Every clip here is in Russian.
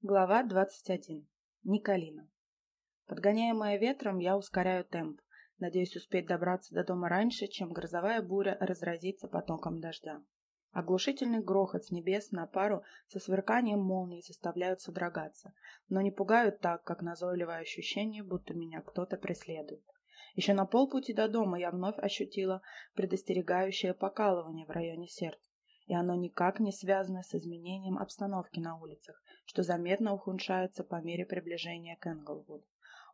Глава 21. Николина. Подгоняемая ветром, я ускоряю темп, надеюсь успеть добраться до дома раньше, чем грозовая буря разразится потоком дождя. Оглушительный грохот с небес на пару со сверканием молний заставляют содрогаться, но не пугают так, как назойливое ощущение, будто меня кто-то преследует. Еще на полпути до дома я вновь ощутила предостерегающее покалывание в районе сердца и оно никак не связано с изменением обстановки на улицах, что заметно ухудшается по мере приближения к Энглвуду.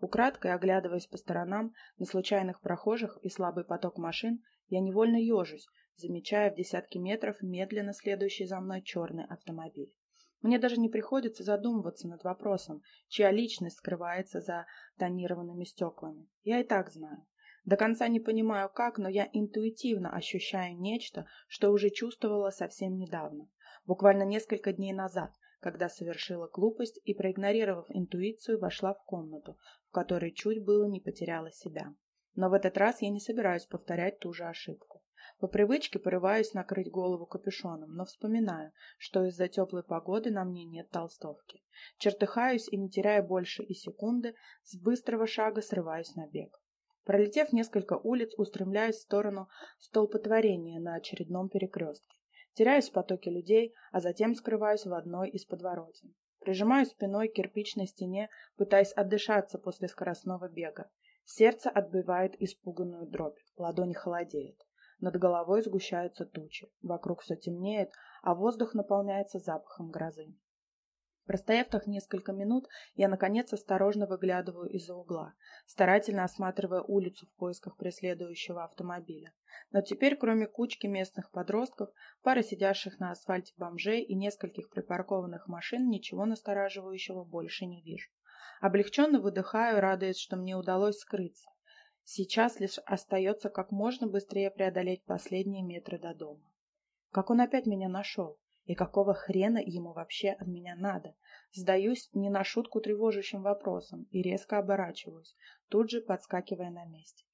Украдкой, оглядываясь по сторонам на случайных прохожих и слабый поток машин, я невольно ежусь, замечая в десятки метров медленно следующий за мной черный автомобиль. Мне даже не приходится задумываться над вопросом, чья личность скрывается за тонированными стеклами. Я и так знаю. До конца не понимаю как, но я интуитивно ощущаю нечто, что уже чувствовала совсем недавно, буквально несколько дней назад, когда совершила глупость и, проигнорировав интуицию, вошла в комнату, в которой чуть было не потеряла себя. Но в этот раз я не собираюсь повторять ту же ошибку. По привычке порываюсь накрыть голову капюшоном, но вспоминаю, что из-за теплой погоды на мне нет толстовки. Чертыхаюсь и, не теряя больше и секунды, с быстрого шага срываюсь на бег. Пролетев несколько улиц, устремляюсь в сторону столпотворения на очередном перекрестке. Теряюсь в потоке людей, а затем скрываюсь в одной из подворотен. Прижимаюсь спиной к кирпичной стене, пытаясь отдышаться после скоростного бега. Сердце отбивает испуганную дробь, ладонь холодеет. Над головой сгущаются тучи, вокруг все темнеет, а воздух наполняется запахом грозы. Простояв так несколько минут, я, наконец, осторожно выглядываю из-за угла, старательно осматривая улицу в поисках преследующего автомобиля. Но теперь, кроме кучки местных подростков, пары сидящих на асфальте бомжей и нескольких припаркованных машин, ничего настораживающего больше не вижу. Облегченно выдыхаю, радуясь, что мне удалось скрыться. Сейчас лишь остается как можно быстрее преодолеть последние метры до дома. Как он опять меня нашел? И какого хрена ему вообще от меня надо? Сдаюсь не на шутку тревожащим вопросом и резко оборачиваюсь, тут же подскакивая на месте.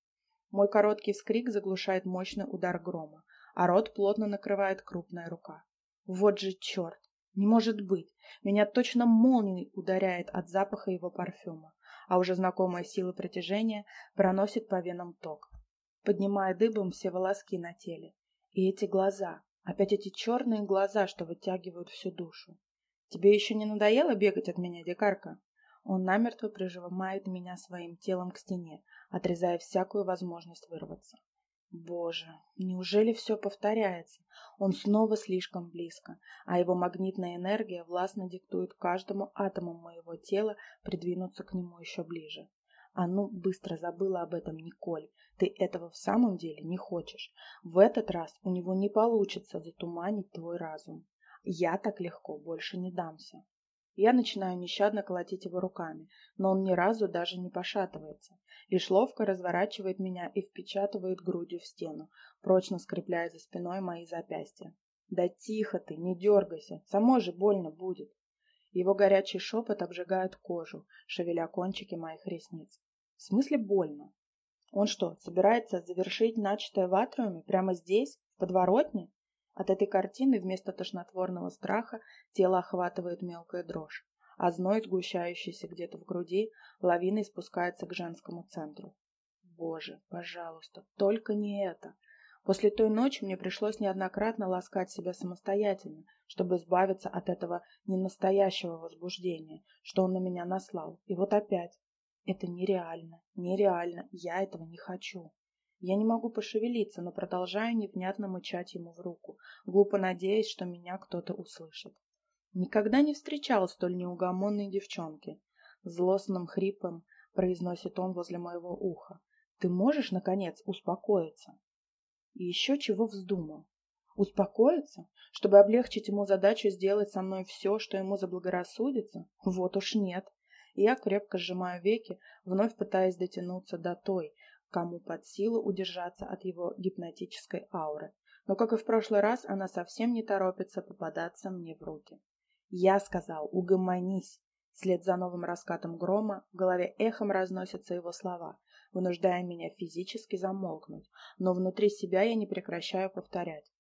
Мой короткий вскрик заглушает мощный удар грома, а рот плотно накрывает крупная рука. Вот же черт! Не может быть! Меня точно молнией ударяет от запаха его парфюма, а уже знакомая сила притяжения проносит по венам ток, поднимая дыбом все волоски на теле. И эти глаза, Опять эти черные глаза, что вытягивают всю душу. Тебе еще не надоело бегать от меня, дикарка? Он намертво прижимает меня своим телом к стене, отрезая всякую возможность вырваться. Боже, неужели все повторяется? Он снова слишком близко, а его магнитная энергия властно диктует каждому атому моего тела придвинуться к нему еще ближе. А ну, быстро забыла об этом, Николь. Ты этого в самом деле не хочешь. В этот раз у него не получится затуманить твой разум. Я так легко больше не дамся. Я начинаю нещадно колотить его руками, но он ни разу даже не пошатывается. Лишь ловко разворачивает меня и впечатывает грудью в стену, прочно скрепляя за спиной мои запястья. Да тихо ты, не дергайся, самой же больно будет. Его горячий шепот обжигает кожу, шевеля кончики моих ресниц. В смысле больно? Он что, собирается завершить начатое в атриуме прямо здесь, в подворотне? От этой картины вместо тошнотворного страха тело охватывает мелкая дрожь, а зной, сгущающийся где-то в груди, лавиной спускается к женскому центру. Боже, пожалуйста, только не это. После той ночи мне пришлось неоднократно ласкать себя самостоятельно, чтобы избавиться от этого ненастоящего возбуждения, что он на меня наслал. И вот опять. Это нереально, нереально, я этого не хочу. Я не могу пошевелиться, но продолжаю невнятно мычать ему в руку, глупо надеясь, что меня кто-то услышит. Никогда не встречал столь неугомонной девчонки. Злостным хрипом произносит он возле моего уха. Ты можешь, наконец, успокоиться? И еще чего вздумал. Успокоиться, чтобы облегчить ему задачу сделать со мной все, что ему заблагорассудится? Вот уж нет. Я крепко сжимаю веки, вновь пытаясь дотянуться до той, кому под силу удержаться от его гипнотической ауры. Но, как и в прошлый раз, она совсем не торопится попадаться мне в руки. Я сказал, угомонись. Вслед за новым раскатом грома в голове эхом разносятся его слова, вынуждая меня физически замолкнуть, но внутри себя я не прекращаю повторять.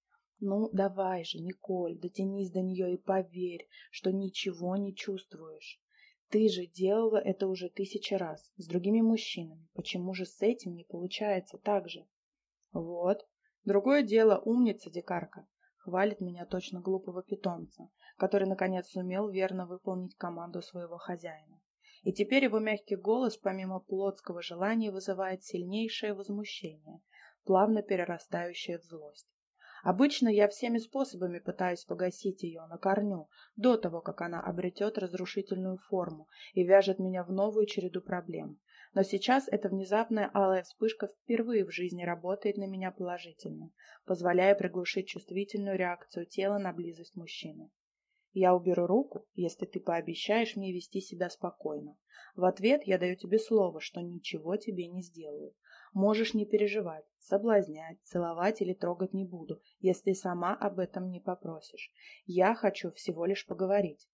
Ну, давай же, Николь, дотянись до нее и поверь, что ничего не чувствуешь. Ты же делала это уже тысячи раз, с другими мужчинами. Почему же с этим не получается так же? Вот. Другое дело умница, дикарка. Хвалит меня точно глупого питомца, который, наконец, сумел верно выполнить команду своего хозяина. И теперь его мягкий голос, помимо плотского желания, вызывает сильнейшее возмущение, плавно перерастающее в злость. Обычно я всеми способами пытаюсь погасить ее на корню, до того, как она обретет разрушительную форму и вяжет меня в новую череду проблем. Но сейчас эта внезапная алая вспышка впервые в жизни работает на меня положительно, позволяя приглушить чувствительную реакцию тела на близость мужчины. Я уберу руку, если ты пообещаешь мне вести себя спокойно. В ответ я даю тебе слово, что ничего тебе не сделаю. Можешь не переживать, соблазнять, целовать или трогать не буду, если сама об этом не попросишь. Я хочу всего лишь поговорить.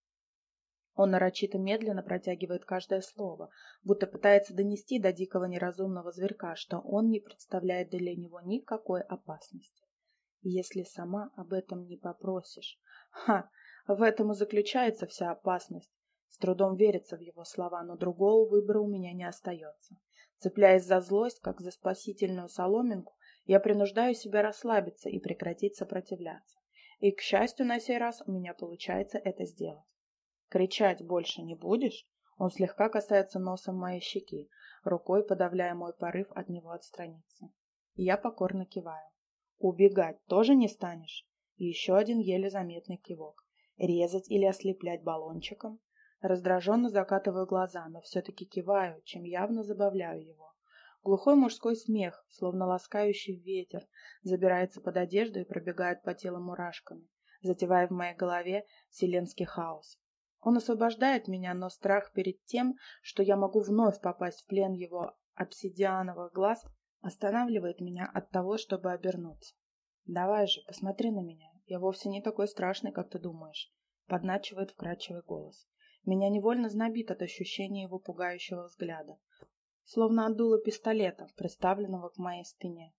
Он нарочито медленно протягивает каждое слово, будто пытается донести до дикого неразумного зверька, что он не представляет для него никакой опасности. Если сама об этом не попросишь. Ха! В этом и заключается вся опасность. С трудом верится в его слова, но другого выбора у меня не остается. Цепляясь за злость, как за спасительную соломинку, я принуждаю себя расслабиться и прекратить сопротивляться. И, к счастью, на сей раз у меня получается это сделать. Кричать больше не будешь? Он слегка касается носом моей щеки, рукой подавляя мой порыв от него отстраниться. Я покорно киваю. Убегать тоже не станешь? И еще один еле заметный кивок. Резать или ослеплять баллончиком? Раздраженно закатываю глаза, но все-таки киваю, чем явно забавляю его. Глухой мужской смех, словно ласкающий ветер, забирается под одежду и пробегает по телу мурашками, затевая в моей голове вселенский хаос. Он освобождает меня, но страх перед тем, что я могу вновь попасть в плен его обсидиановых глаз, останавливает меня от того, чтобы обернуться. «Давай же, посмотри на меня. Я вовсе не такой страшный, как ты думаешь», — подначивает вкрадчивый голос. Меня невольно знобит от ощущения его пугающего взгляда. Словно от дула пистолета, приставленного к моей спине.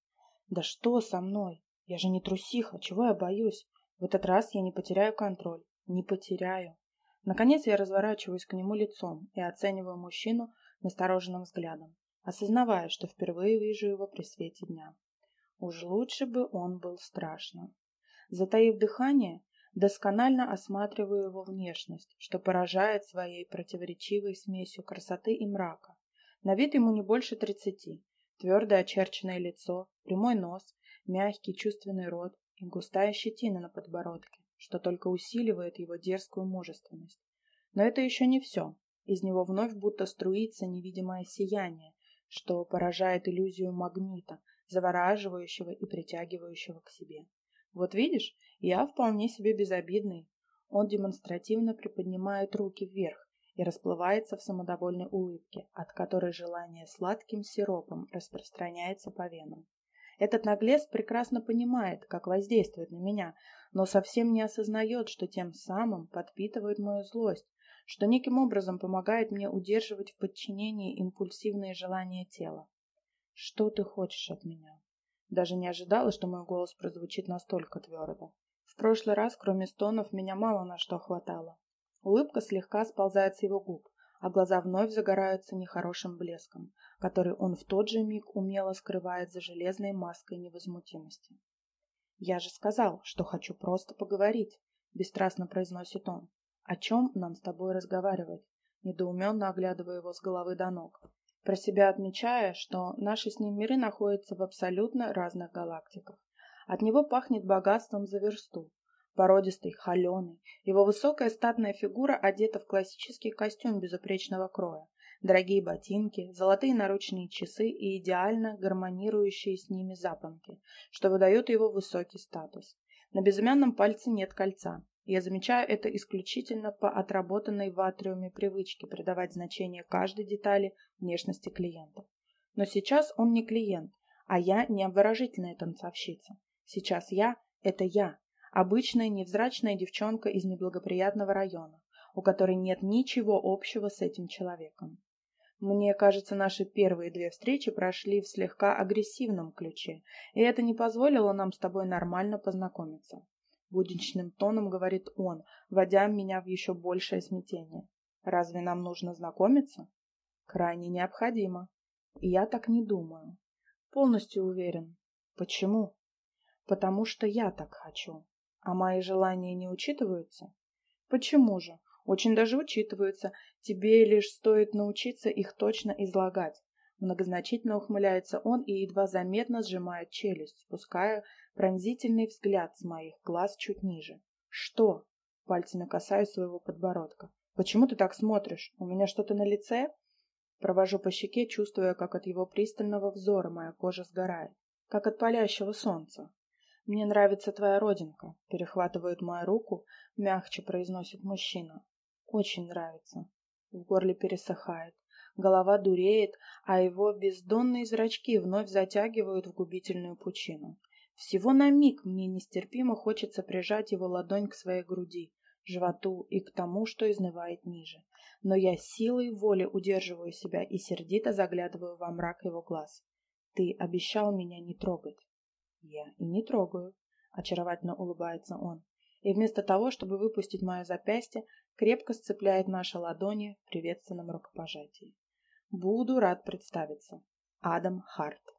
Да что со мной? Я же не трусиха, чего я боюсь? В этот раз я не потеряю контроль. Не потеряю. Наконец я разворачиваюсь к нему лицом и оцениваю мужчину настороженным взглядом, осознавая, что впервые вижу его при свете дня. Уж лучше бы он был страшным. Затаив дыхание, Досконально осматриваю его внешность, что поражает своей противоречивой смесью красоты и мрака. На вид ему не больше тридцати. Твердое очерченное лицо, прямой нос, мягкий чувственный рот и густая щетина на подбородке, что только усиливает его дерзкую мужественность. Но это еще не все. Из него вновь будто струится невидимое сияние, что поражает иллюзию магнита, завораживающего и притягивающего к себе. Вот видишь, я вполне себе безобидный. Он демонстративно приподнимает руки вверх и расплывается в самодовольной улыбке, от которой желание сладким сиропом распространяется по венам. Этот наглец прекрасно понимает, как воздействует на меня, но совсем не осознает, что тем самым подпитывает мою злость, что неким образом помогает мне удерживать в подчинении импульсивные желания тела. Что ты хочешь от меня? Даже не ожидала, что мой голос прозвучит настолько твердо. Прошлый раз, кроме стонов, меня мало на что хватало. Улыбка слегка сползает с его губ, а глаза вновь загораются нехорошим блеском, который он в тот же миг умело скрывает за железной маской невозмутимости. «Я же сказал, что хочу просто поговорить», — бесстрастно произносит он. «О чем нам с тобой разговаривать?» Недоуменно оглядывая его с головы до ног про себя отмечая, что наши с ним миры находятся в абсолютно разных галактиках. От него пахнет богатством за версту. Породистый, холеный, его высокая статная фигура одета в классический костюм безупречного кроя, дорогие ботинки, золотые наручные часы и идеально гармонирующие с ними запонки, что выдает его высокий статус. На безымянном пальце нет кольца, я замечаю это исключительно по отработанной в атриуме привычке придавать значение каждой детали внешности клиента. Но сейчас он не клиент, а я не обворожительная танцовщица. Сейчас я – это я, обычная невзрачная девчонка из неблагоприятного района, у которой нет ничего общего с этим человеком. Мне кажется, наши первые две встречи прошли в слегка агрессивном ключе, и это не позволило нам с тобой нормально познакомиться. Будничным тоном говорит он, вводя меня в еще большее смятение. Разве нам нужно знакомиться? Крайне необходимо. И я так не думаю. Полностью уверен. Почему? Потому что я так хочу. А мои желания не учитываются? Почему же? Очень даже учитываются. Тебе лишь стоит научиться их точно излагать. Многозначительно ухмыляется он и едва заметно сжимает челюсть, спуская пронзительный взгляд с моих глаз чуть ниже. «Что?» Пальцами касаюсь своего подбородка. «Почему ты так смотришь? У меня что-то на лице?» Провожу по щеке, чувствуя, как от его пристального взора моя кожа сгорает, как от палящего солнца. «Мне нравится твоя родинка», — перехватывает мою руку, мягче произносит мужчина. «Очень нравится». В горле пересыхает, голова дуреет, а его бездонные зрачки вновь затягивают в губительную пучину. Всего на миг мне нестерпимо хочется прижать его ладонь к своей груди, животу и к тому, что изнывает ниже. Но я силой воли удерживаю себя и сердито заглядываю во мрак его глаз. «Ты обещал меня не трогать». Я и не трогаю, очаровательно улыбается он. И вместо того, чтобы выпустить мое запястье, крепко сцепляет наши ладони в приветственном рукопожатии. Буду рад представиться. Адам Харт.